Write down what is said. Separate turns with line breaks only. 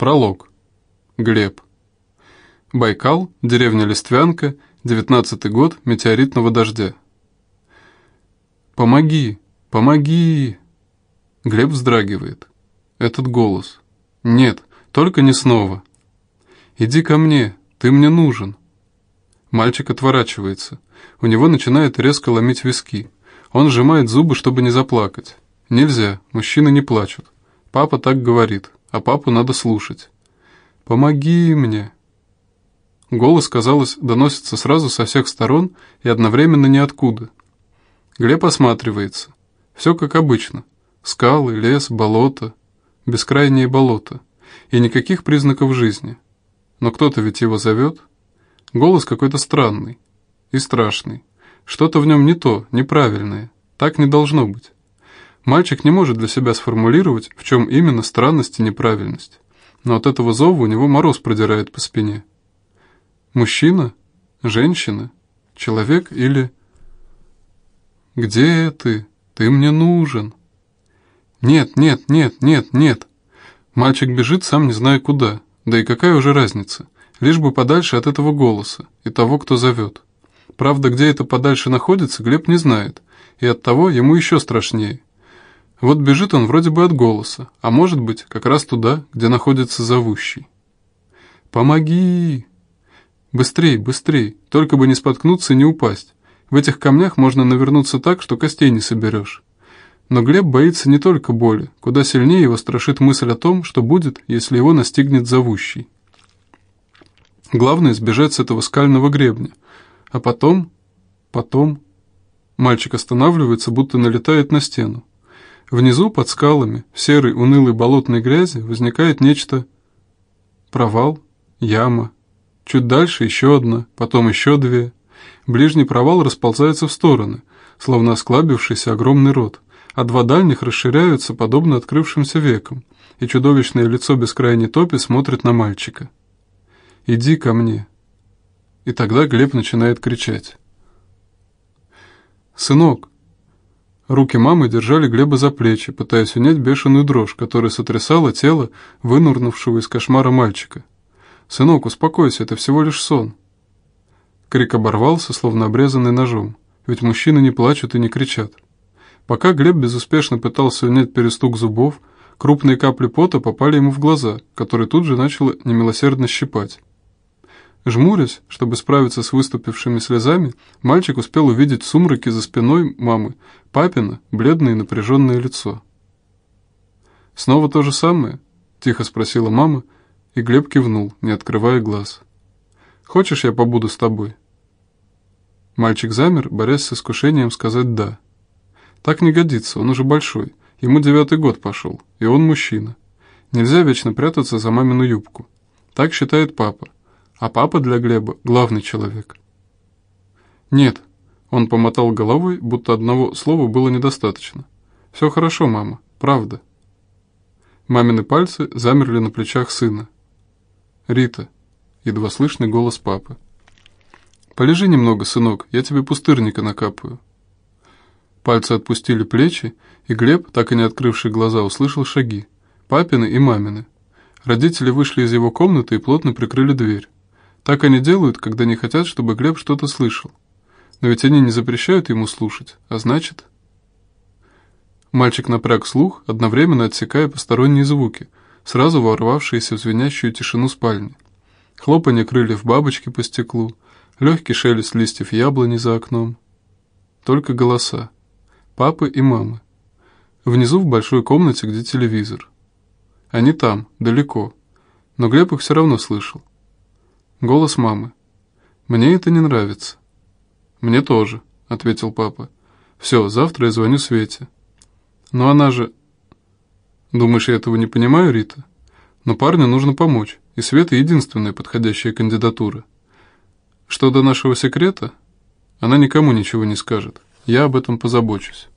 Пролог. Глеб. Байкал, деревня Листвянка, девятнадцатый год метеоритного дождя. «Помоги! Помоги!» Глеб вздрагивает. Этот голос. «Нет, только не снова!» «Иди ко мне, ты мне нужен!» Мальчик отворачивается. У него начинает резко ломить виски. Он сжимает зубы, чтобы не заплакать. Нельзя, мужчины не плачут. Папа так говорит а папу надо слушать. «Помоги мне!» Голос, казалось, доносится сразу со всех сторон и одновременно ниоткуда. Глеб осматривается. Все как обычно. Скалы, лес, болото, бескрайние болота. И никаких признаков жизни. Но кто-то ведь его зовет. Голос какой-то странный и страшный. Что-то в нем не то, неправильное. Так не должно быть. Мальчик не может для себя сформулировать, в чем именно странность и неправильность. Но от этого зова у него мороз продирает по спине. Мужчина? Женщина? Человек или... «Где ты? Ты мне нужен!» «Нет, нет, нет, нет, нет!» Мальчик бежит, сам не зная куда. Да и какая уже разница? Лишь бы подальше от этого голоса и того, кто зовет. Правда, где это подальше находится, Глеб не знает, и оттого ему еще страшнее. Вот бежит он вроде бы от голоса, а может быть, как раз туда, где находится зовущий. «Помоги!» «Быстрей, быстрей, только бы не споткнуться и не упасть. В этих камнях можно навернуться так, что костей не соберешь». Но Глеб боится не только боли, куда сильнее его страшит мысль о том, что будет, если его настигнет зовущий. Главное избежать с этого скального гребня. А потом... потом... Мальчик останавливается, будто налетает на стену. Внизу, под скалами, в серой унылой болотной грязи, возникает нечто... Провал, яма. Чуть дальше еще одна, потом еще две. Ближний провал расползается в стороны, словно осклабившийся огромный рот, а два дальних расширяются, подобно открывшимся векам, и чудовищное лицо бескрайней топи смотрит на мальчика. «Иди ко мне». И тогда Глеб начинает кричать. «Сынок, Руки мамы держали Глеба за плечи, пытаясь унять бешеную дрожь, которая сотрясала тело вынурнувшего из кошмара мальчика. «Сынок, успокойся, это всего лишь сон». Крик оборвался, словно обрезанный ножом, ведь мужчины не плачут и не кричат. Пока Глеб безуспешно пытался унять перестук зубов, крупные капли пота попали ему в глаза, которые тут же начало немилосердно щипать. Жмурясь, чтобы справиться с выступившими слезами, мальчик успел увидеть в сумраке за спиной мамы папина бледное и напряженное лицо. «Снова то же самое?» – тихо спросила мама, и Глеб кивнул, не открывая глаз. «Хочешь, я побуду с тобой?» Мальчик замер, борясь с искушением сказать «да». Так не годится, он уже большой, ему девятый год пошел, и он мужчина. Нельзя вечно прятаться за мамину юбку. Так считает папа а папа для Глеба – главный человек. Нет, он помотал головой, будто одного слова было недостаточно. Все хорошо, мама, правда. Мамины пальцы замерли на плечах сына. Рита, едва слышный голос папы. Полежи немного, сынок, я тебе пустырника накапаю. Пальцы отпустили плечи, и Глеб, так и не открывший глаза, услышал шаги. Папины и мамины. Родители вышли из его комнаты и плотно прикрыли дверь. Так они делают, когда не хотят, чтобы Глеб что-то слышал. Но ведь они не запрещают ему слушать, а значит... Мальчик напряг слух, одновременно отсекая посторонние звуки, сразу ворвавшиеся в звенящую тишину спальни. Хлопанье крыльев бабочки по стеклу, легкий шелест листьев яблони за окном. Только голоса. Папы и мамы. Внизу в большой комнате, где телевизор. Они там, далеко. Но Глеб их все равно слышал. Голос мамы. «Мне это не нравится». «Мне тоже», — ответил папа. «Все, завтра я звоню Свете». «Но она же...» «Думаешь, я этого не понимаю, Рита? Но парню нужно помочь, и Света единственная подходящая кандидатура. Что до нашего секрета, она никому ничего не скажет. Я об этом позабочусь».